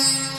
Records.